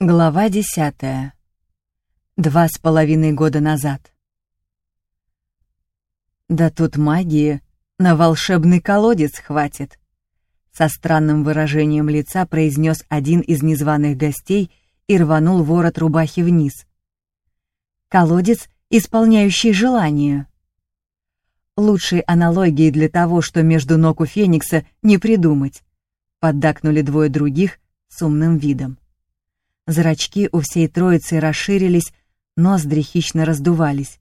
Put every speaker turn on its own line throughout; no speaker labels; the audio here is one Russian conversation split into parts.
Глава десятая. Два с половиной года назад. Да тут магии на волшебный колодец хватит. Со странным выражением лица произнес один из незваных гостей и рванул ворот рубахи вниз. Колодец, исполняющий желание. Лучшей аналогии для того, что между ног у Феникса не придумать. Поддакнули двое других с умным видом. Зрачки у всей троицы расширились, ноздри хищно раздувались.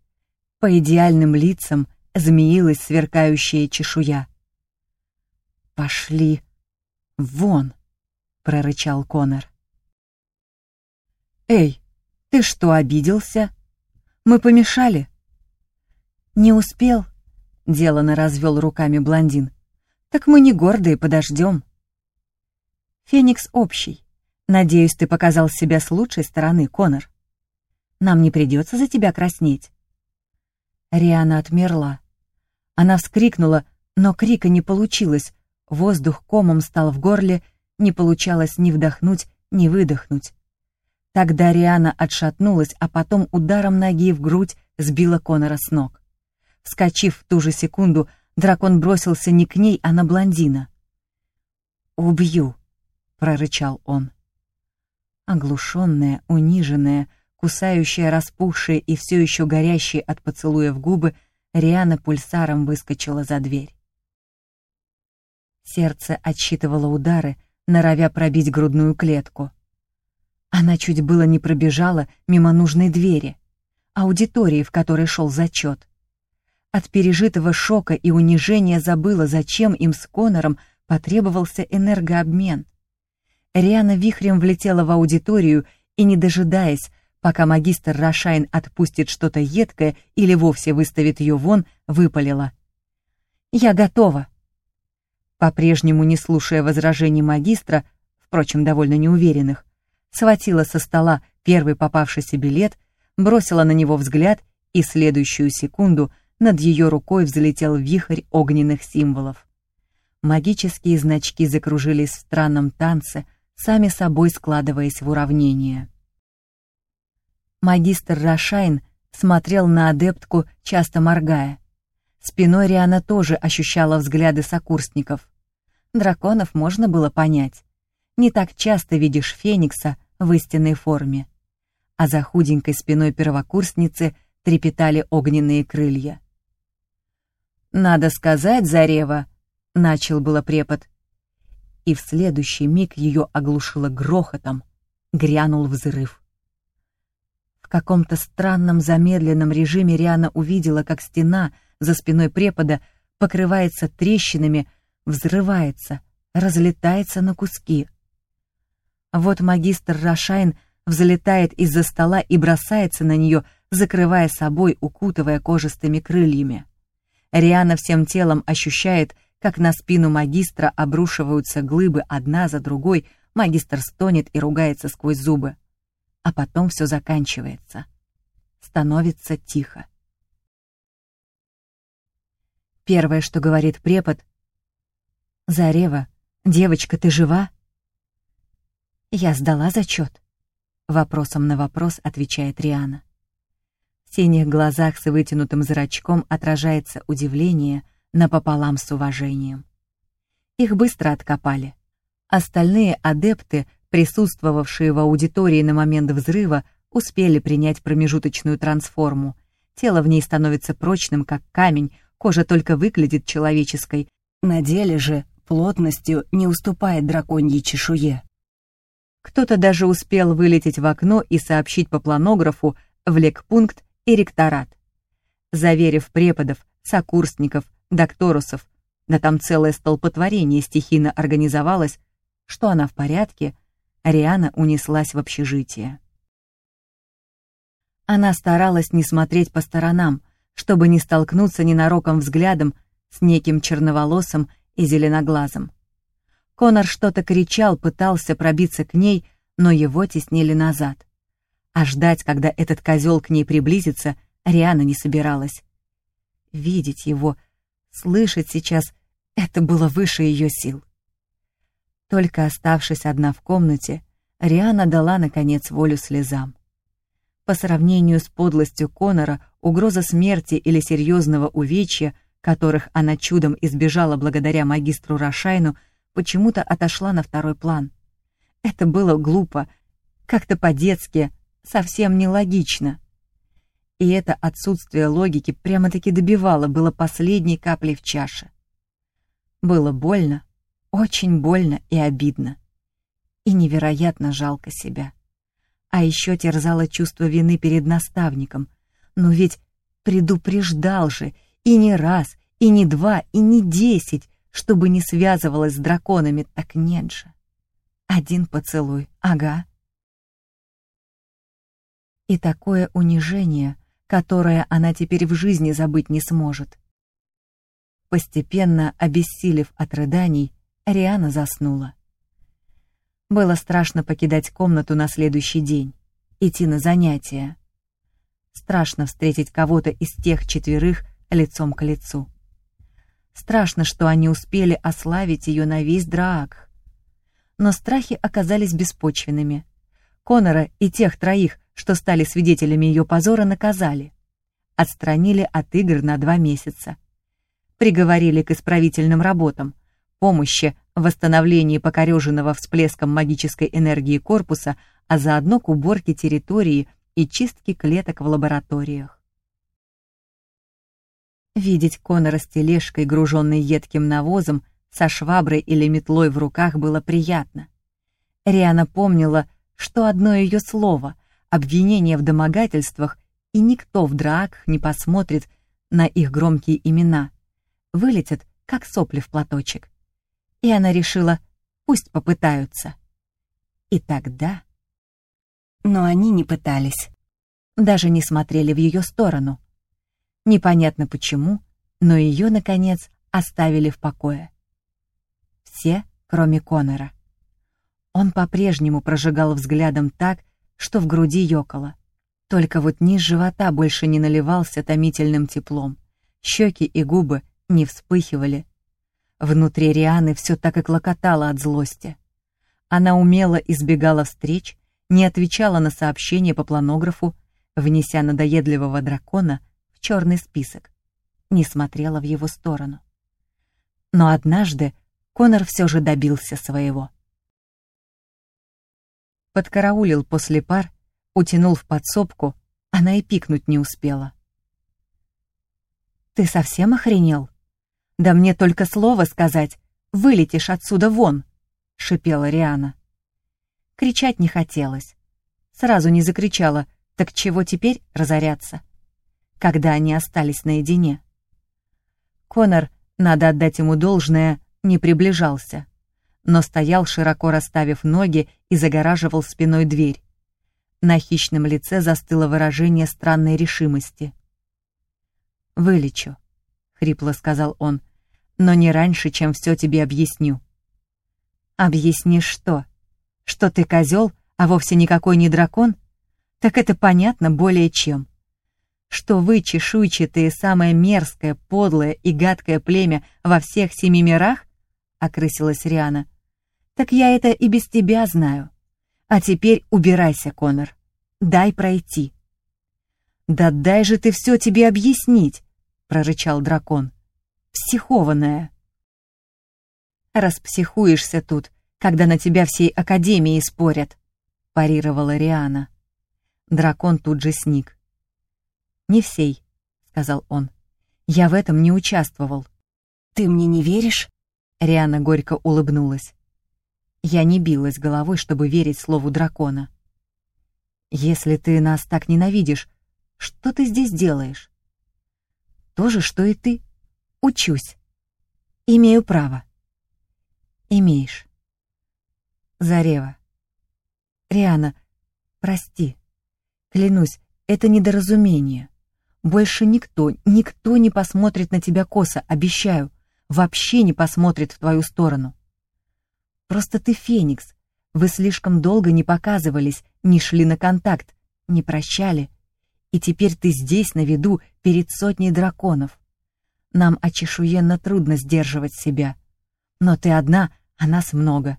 По идеальным лицам змеилась сверкающая чешуя. «Пошли вон!» — прорычал Конор. «Эй, ты что, обиделся? Мы помешали?» «Не успел», — делано развел руками блондин. «Так мы не гордые, подождем». «Феникс общий. Надеюсь, ты показал себя с лучшей стороны, Конор. Нам не придется за тебя краснеть. Риана отмерла. Она вскрикнула, но крика не получилось. Воздух комом стал в горле, не получалось ни вдохнуть, ни выдохнуть. Тогда Риана отшатнулась, а потом ударом ноги в грудь сбила Конора с ног. Вскочив в ту же секунду, дракон бросился не к ней, а на блондина. «Убью», — прорычал он. Оглушенная, униженная, кусающая распухшие и все еще горящие от поцелуев губы, Риана пульсаром выскочила за дверь. Сердце отсчитывало удары, норовя пробить грудную клетку. Она чуть было не пробежала мимо нужной двери, аудитории, в которой шел зачет. От пережитого шока и унижения забыла, зачем им с Конором потребовался энергообмен — Риана вихрем влетела в аудиторию и, не дожидаясь, пока магистр Рошайн отпустит что-то едкое или вовсе выставит ее вон, выпалила. «Я готова!» По-прежнему не слушая возражений магистра, впрочем, довольно неуверенных, схватила со стола первый попавшийся билет, бросила на него взгляд, и следующую секунду над ее рукой взлетел вихрь огненных символов. Магические значки закружились в странном танце — сами собой складываясь в уравнение. Магистр Рошайн смотрел на адептку, часто моргая. Спиной Риана тоже ощущала взгляды сокурсников. Драконов можно было понять. Не так часто видишь Феникса в истинной форме. А за худенькой спиной первокурсницы трепетали огненные крылья. «Надо сказать, Зарева», — начал было препод, и в следующий миг ее оглушило грохотом, грянул взрыв. В каком-то странном замедленном режиме Риана увидела, как стена за спиной препода покрывается трещинами, взрывается, разлетается на куски. Вот магистр Рошайн взлетает из-за стола и бросается на нее, закрывая собой, укутывая кожистыми крыльями. Риана всем телом ощущает, как на спину магистра обрушиваются глыбы одна за другой, магистр стонет и ругается сквозь зубы. А потом все заканчивается. Становится тихо. Первое, что говорит препод. «Зарева, девочка, ты жива?» «Я сдала зачет», — вопросом на вопрос отвечает Риана. В синих глазах с вытянутым зрачком отражается удивление — напополам с уважением. Их быстро откопали. Остальные адепты, присутствовавшие в аудитории на момент взрыва, успели принять промежуточную трансформу. Тело в ней становится прочным, как камень, кожа только выглядит человеческой, на деле же плотностью не уступает драконьей чешуе. Кто-то даже успел вылететь в окно и сообщить по планографу в лекпункт и ректорат. Заверив преподов, сокурсников, докторусов, да там целое столпотворение стихийно организовалось, что она в порядке, Ариана унеслась в общежитие. Она старалась не смотреть по сторонам, чтобы не столкнуться ненароком взглядом с неким черноволосым и зеленоглазым. Конор что-то кричал, пытался пробиться к ней, но его теснили назад. А ждать, когда этот козел к ней приблизится, Риана не собиралась. Видеть его, Слышать сейчас это было выше ее сил. Только оставшись одна в комнате, Риана дала, наконец, волю слезам. По сравнению с подлостью Конора, угроза смерти или серьезного увечья, которых она чудом избежала благодаря магистру Рошайну, почему-то отошла на второй план. Это было глупо, как-то по-детски, совсем нелогично. И это отсутствие логики прямо-таки добивало было последней каплей в чаше. Было больно, очень больно и обидно. И невероятно жалко себя. А еще терзало чувство вины перед наставником. Но ведь предупреждал же и не раз, и не два, и не десять, чтобы не связывалась с драконами, так нет же. Один поцелуй, ага. И такое унижение, которое она теперь в жизни забыть не сможет. Постепенно, обессилев от рыданий, Риана заснула. Было страшно покидать комнату на следующий день, идти на занятия. Страшно встретить кого-то из тех четверых лицом к лицу. Страшно, что они успели ославить ее на весь Драак. Но страхи оказались беспочвенными. Конора и тех троих, что стали свидетелями ее позора, наказали. Отстранили от игр на два месяца приговорили к исправительным работам, помощи в восстановлении покореженного всплеском магической энергии корпуса, а заодно к уборке территории и чистке клеток в лабораториях. Видеть Конора с тележкой, груженной едким навозом, со шваброй или метлой в руках было приятно. Риана помнила, что одно ее слово, обвинение в домогательствах, и никто в драках не посмотрит на их громкие имена — вылетят, как сопли в платочек. И она решила, пусть попытаются. И тогда... Но они не пытались. Даже не смотрели в ее сторону. Непонятно почему, но ее, наконец, оставили в покое. Все, кроме Конора. Он по-прежнему прожигал взглядом так, что в груди ёкало. Только вот низ живота больше не наливался томительным теплом. Щеки и губы не вспыхивали. Внутри Рианы все так и клокотало от злости. Она умело избегала встреч, не отвечала на сообщения по планографу, внеся надоедливого дракона в черный список, не смотрела в его сторону. Но однажды Конор все же добился своего. Подкараулил после пар, утянул в подсобку, она и пикнуть не успела. «Ты совсем охренел?» «Да мне только слово сказать, вылетишь отсюда вон!» — шипела Риана. Кричать не хотелось. Сразу не закричала, так чего теперь разоряться? Когда они остались наедине. Конор, надо отдать ему должное, не приближался, но стоял, широко расставив ноги и загораживал спиной дверь. На хищном лице застыло выражение странной решимости. «Вылечу», — хрипло сказал он, но не раньше, чем все тебе объясню. Объяснишь что? Что ты козел, а вовсе никакой не дракон? Так это понятно более чем. Что вы, чешуйчатые, самое мерзкое, подлое и гадкое племя во всех семи мирах? Окрысилась Риана. Так я это и без тебя знаю. А теперь убирайся, Конор. Дай пройти. Да дай же ты все тебе объяснить, прорычал дракон психованная. «Распсихуешься тут, когда на тебя всей Академии спорят», — парировала Риана. Дракон тут же сник. «Не всей», — сказал он. «Я в этом не участвовал». «Ты мне не веришь?» Риана горько улыбнулась. Я не билась головой, чтобы верить слову дракона. «Если ты нас так ненавидишь, что ты здесь делаешь?» «То же, что и ты», Учусь. Имею право. Имеешь. Зарева. Риана, прости. Клянусь, это недоразумение. Больше никто, никто не посмотрит на тебя косо, обещаю. Вообще не посмотрит в твою сторону. Просто ты феникс. Вы слишком долго не показывались, не шли на контакт, не прощали. И теперь ты здесь, на виду, перед сотней драконов. Нам очешуенно трудно сдерживать себя. Но ты одна, а нас много.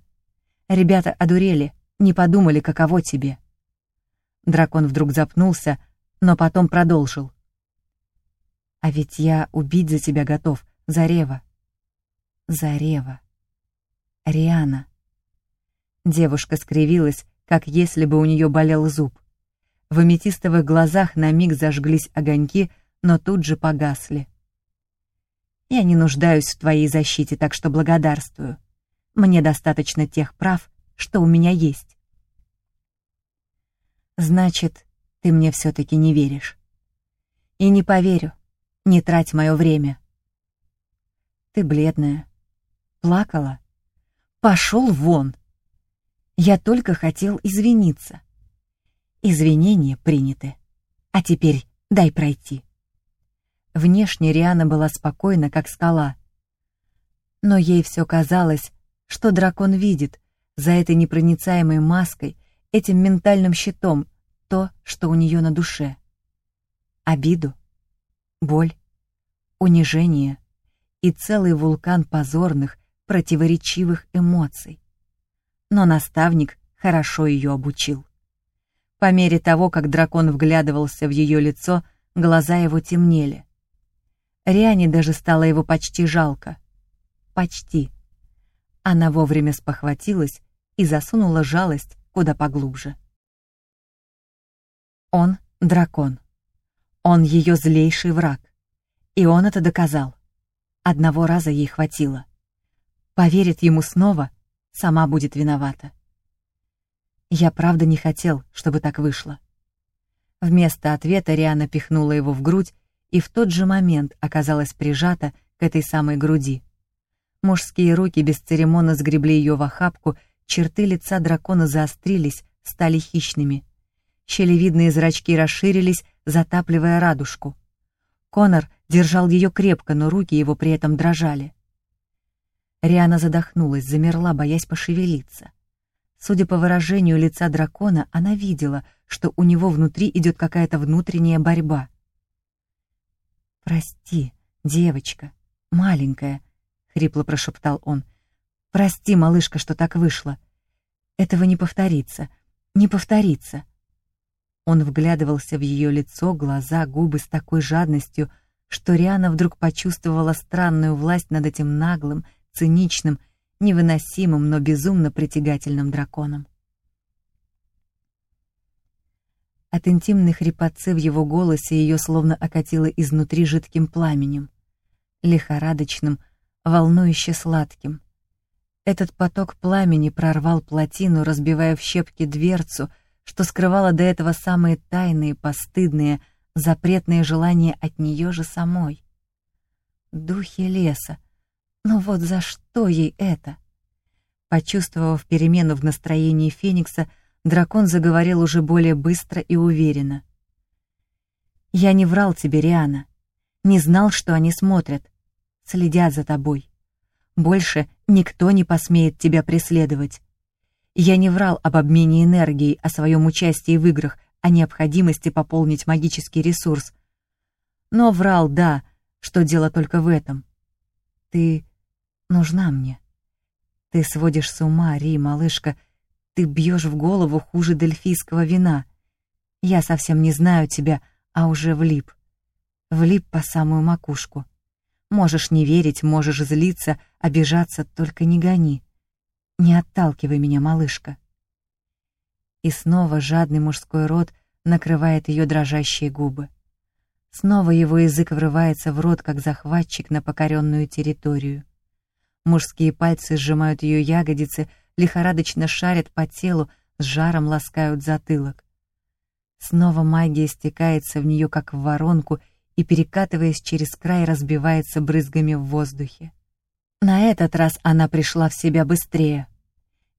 Ребята одурели, не подумали, каково тебе». Дракон вдруг запнулся, но потом продолжил. «А ведь я убить за тебя готов, Зарева». «Зарева». Риана. Девушка скривилась, как если бы у нее болел зуб. В аметистовых глазах на миг зажглись огоньки, но тут же погасли. «Я не нуждаюсь в твоей защите, так что благодарствую. Мне достаточно тех прав, что у меня есть». «Значит, ты мне все-таки не веришь?» «И не поверю. Не трать мое время». «Ты бледная. Плакала?» «Пошел вон!» «Я только хотел извиниться». «Извинения приняты. А теперь дай пройти». Внешне Риана была спокойна, как скала. Но ей все казалось, что дракон видит за этой непроницаемой маской, этим ментальным щитом, то, что у нее на душе. Обиду, боль, унижение и целый вулкан позорных, противоречивых эмоций. Но наставник хорошо ее обучил. По мере того, как дракон вглядывался в ее лицо, глаза его темнели. Риане даже стало его почти жалко. Почти. Она вовремя спохватилась и засунула жалость куда поглубже. Он — дракон. Он ее злейший враг. И он это доказал. Одного раза ей хватило. Поверит ему снова, сама будет виновата. Я правда не хотел, чтобы так вышло. Вместо ответа Риана пихнула его в грудь и в тот же момент оказалась прижата к этой самой груди. Мужские руки бесцеремонно сгребли ее в охапку, черты лица дракона заострились, стали хищными. Щелевидные зрачки расширились, затапливая радужку. Конор держал ее крепко, но руки его при этом дрожали. Риана задохнулась, замерла, боясь пошевелиться. Судя по выражению лица дракона, она видела, что у него внутри идет какая-то внутренняя борьба. «Прости, девочка, маленькая», — хрипло прошептал он. «Прости, малышка, что так вышло. Этого не повторится, не повторится». Он вглядывался в ее лицо, глаза, губы с такой жадностью, что Риана вдруг почувствовала странную власть над этим наглым, циничным, невыносимым, но безумно притягательным драконом. От интимной хрипотцы в его голосе ее словно окатило изнутри жидким пламенем, лихорадочным, волнующе сладким. Этот поток пламени прорвал плотину, разбивая в щепки дверцу, что скрывало до этого самые тайные, постыдные, запретные желания от нее же самой. Духи леса. Но вот за что ей это? Почувствовав перемену в настроении Феникса, дракон заговорил уже более быстро и уверенно. «Я не врал тебе, Риана. Не знал, что они смотрят. Следят за тобой. Больше никто не посмеет тебя преследовать. Я не врал об обмене энергией, о своем участии в играх, о необходимости пополнить магический ресурс. Но врал, да, что дело только в этом. Ты нужна мне. Ты сводишь с ума, Ри, малышка, — ты бьешь в голову хуже дельфийского вина. Я совсем не знаю тебя, а уже влип. Влип по самую макушку. Можешь не верить, можешь злиться, обижаться, только не гони. Не отталкивай меня, малышка. И снова жадный мужской рот накрывает ее дрожащие губы. Снова его язык врывается в рот, как захватчик на покоренную территорию. Мужские пальцы сжимают ее ягодицы, лихорадочно шарят по телу, с жаром ласкают затылок. Снова магия стекается в нее, как в воронку, и, перекатываясь через край, разбивается брызгами в воздухе. На этот раз она пришла в себя быстрее.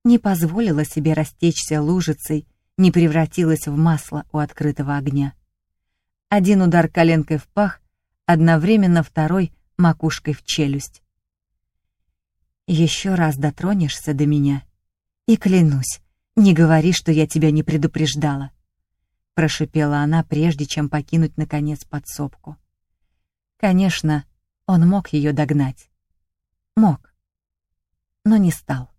Не позволила себе растечься лужицей, не превратилась в масло у открытого огня. Один удар коленкой в пах, одновременно второй — макушкой в челюсть. «Еще раз дотронешься до меня, и клянусь, не говори, что я тебя не предупреждала, прошипела она, прежде чем покинуть наконец подсобку. Конечно, он мог ее догнать. Мог, но не стал.